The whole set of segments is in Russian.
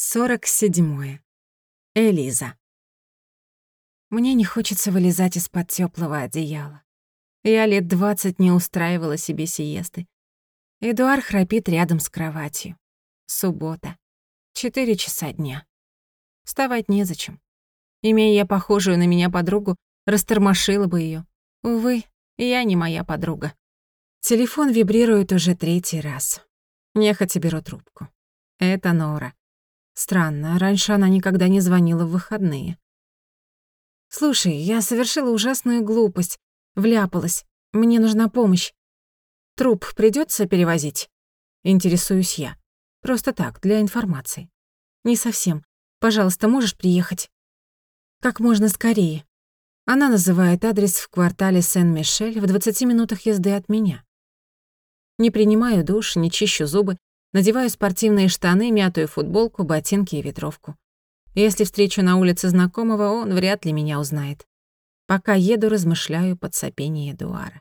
Сорок седьмое. Элиза. Мне не хочется вылезать из-под тёплого одеяла. Я лет двадцать не устраивала себе сиесты. Эдуард храпит рядом с кроватью. Суббота. Четыре часа дня. Вставать незачем. Имея я похожую на меня подругу, растормошила бы её. Увы, я не моя подруга. Телефон вибрирует уже третий раз. Нехотя беру трубку. Это Нора. Странно, раньше она никогда не звонила в выходные. «Слушай, я совершила ужасную глупость. Вляпалась. Мне нужна помощь. Труп придётся перевозить?» Интересуюсь я. Просто так, для информации. Не совсем. Пожалуйста, можешь приехать? Как можно скорее. Она называет адрес в квартале Сен-Мишель в 20 минутах езды от меня. Не принимаю душ, не чищу зубы, Надеваю спортивные штаны, мятую футболку, ботинки и ветровку. Если встречу на улице знакомого, он вряд ли меня узнает. Пока еду, размышляю под сопение Эдуара.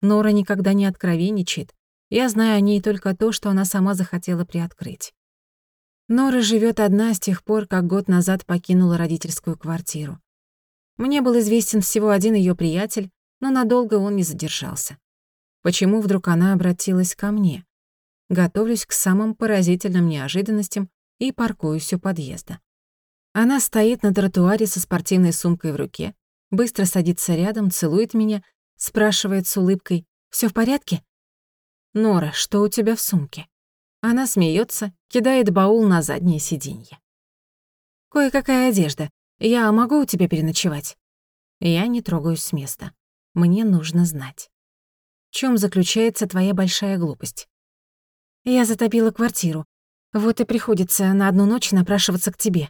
Нора никогда не откровенничает. Я знаю о ней только то, что она сама захотела приоткрыть. Нора живет одна с тех пор, как год назад покинула родительскую квартиру. Мне был известен всего один ее приятель, но надолго он не задержался. Почему вдруг она обратилась ко мне? Готовлюсь к самым поразительным неожиданностям и паркуюсь у подъезда. Она стоит на тротуаре со спортивной сумкой в руке, быстро садится рядом, целует меня, спрашивает с улыбкой «Всё в порядке?» «Нора, что у тебя в сумке?» Она смеется, кидает баул на заднее сиденье. «Кое-какая одежда. Я могу у тебя переночевать?» Я не трогаюсь с места. Мне нужно знать. В чём заключается твоя большая глупость? Я затопила квартиру. Вот и приходится на одну ночь напрашиваться к тебе.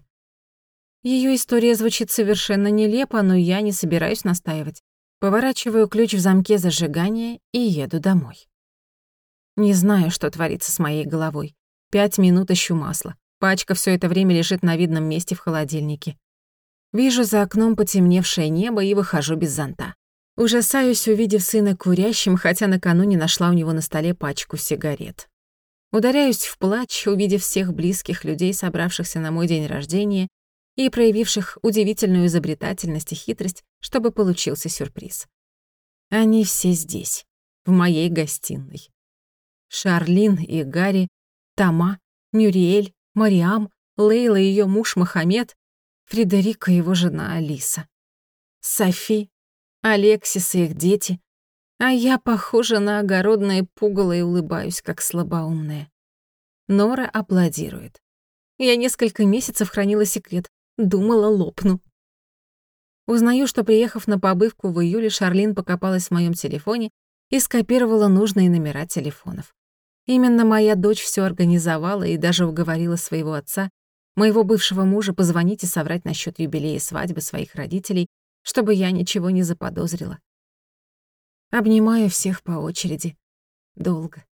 Её история звучит совершенно нелепо, но я не собираюсь настаивать. Поворачиваю ключ в замке зажигания и еду домой. Не знаю, что творится с моей головой. Пять минут ищу масло. Пачка всё это время лежит на видном месте в холодильнике. Вижу за окном потемневшее небо и выхожу без зонта. Ужасаюсь, увидев сына курящим, хотя накануне нашла у него на столе пачку сигарет. Ударяюсь в плач, увидев всех близких людей, собравшихся на мой день рождения и проявивших удивительную изобретательность и хитрость, чтобы получился сюрприз. Они все здесь, в моей гостиной. Шарлин и Гарри, Тома, Мюриэль, Мариам, Лейла и её муж Мохаммед, Фредерика и его жена Алиса, Софи, Алексис и их дети, а я похожа на огородное пугало и улыбаюсь, как слабоумная. Нора аплодирует. Я несколько месяцев хранила секрет, думала, лопну. Узнаю, что, приехав на побывку в июле, Шарлин покопалась в моем телефоне и скопировала нужные номера телефонов. Именно моя дочь все организовала и даже уговорила своего отца, моего бывшего мужа, позвонить и соврать насчет юбилея свадьбы своих родителей, чтобы я ничего не заподозрила. Обнимаю всех по очереди. Долго.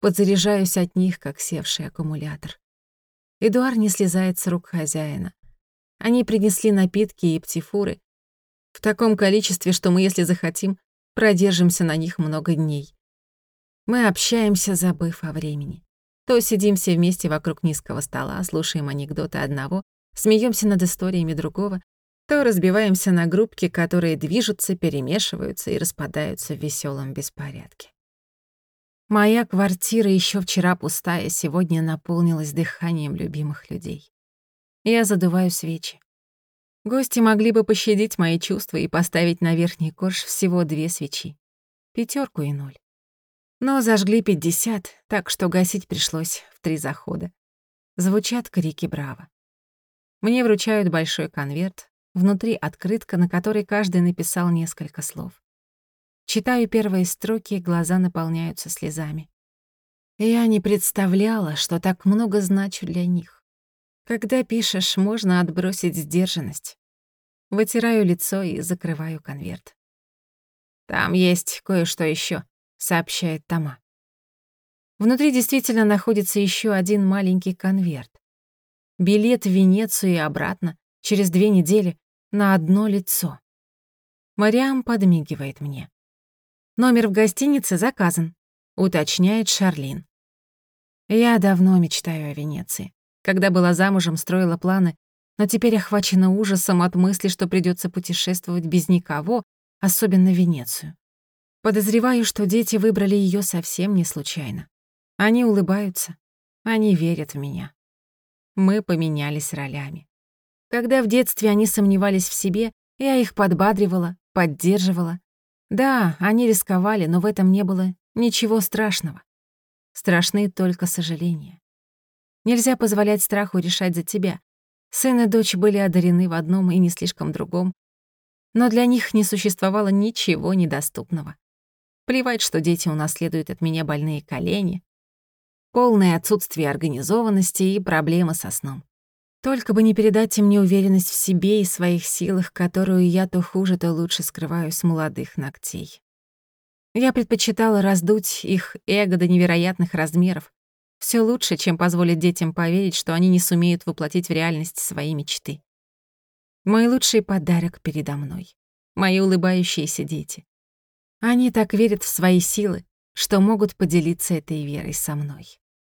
Подзаряжаюсь от них, как севший аккумулятор. Эдуард не слезает с рук хозяина. Они принесли напитки и птифуры в таком количестве, что мы, если захотим, продержимся на них много дней. Мы общаемся, забыв о времени. То сидим все вместе вокруг низкого стола, слушаем анекдоты одного, смеемся над историями другого, то разбиваемся на группки, которые движутся, перемешиваются и распадаются в веселом беспорядке. Моя квартира, еще вчера пустая, сегодня наполнилась дыханием любимых людей. Я задуваю свечи. Гости могли бы пощадить мои чувства и поставить на верхний корж всего две свечи. пятерку и ноль. Но зажгли пятьдесят, так что гасить пришлось в три захода. Звучат крики «Браво!». Мне вручают большой конверт, Внутри открытка, на которой каждый написал несколько слов. Читаю первые строки, глаза наполняются слезами. Я не представляла, что так много значу для них. Когда пишешь, можно отбросить сдержанность. Вытираю лицо и закрываю конверт. «Там есть кое-что еще, сообщает Тома. Внутри действительно находится еще один маленький конверт. Билет в Венецию и обратно через две недели на одно лицо. Мариам подмигивает мне. «Номер в гостинице заказан», — уточняет Шарлин. Я давно мечтаю о Венеции. Когда была замужем, строила планы, но теперь охвачена ужасом от мысли, что придется путешествовать без никого, особенно Венецию. Подозреваю, что дети выбрали ее совсем не случайно. Они улыбаются, они верят в меня. Мы поменялись ролями. Когда в детстве они сомневались в себе, я их подбадривала, поддерживала. Да, они рисковали, но в этом не было ничего страшного. Страшны только сожаления. Нельзя позволять страху решать за тебя. Сын и дочь были одарены в одном и не слишком другом, но для них не существовало ничего недоступного. Плевать, что дети унаследуют от меня больные колени, полное отсутствие организованности и проблемы со сном. Только бы не передать им неуверенность в себе и своих силах, которую я то хуже, то лучше скрываю с молодых ногтей. Я предпочитала раздуть их эго до невероятных размеров. Все лучше, чем позволить детям поверить, что они не сумеют воплотить в реальность свои мечты. Мой лучший подарок передо мной. Мои улыбающиеся дети. Они так верят в свои силы, что могут поделиться этой верой со мной.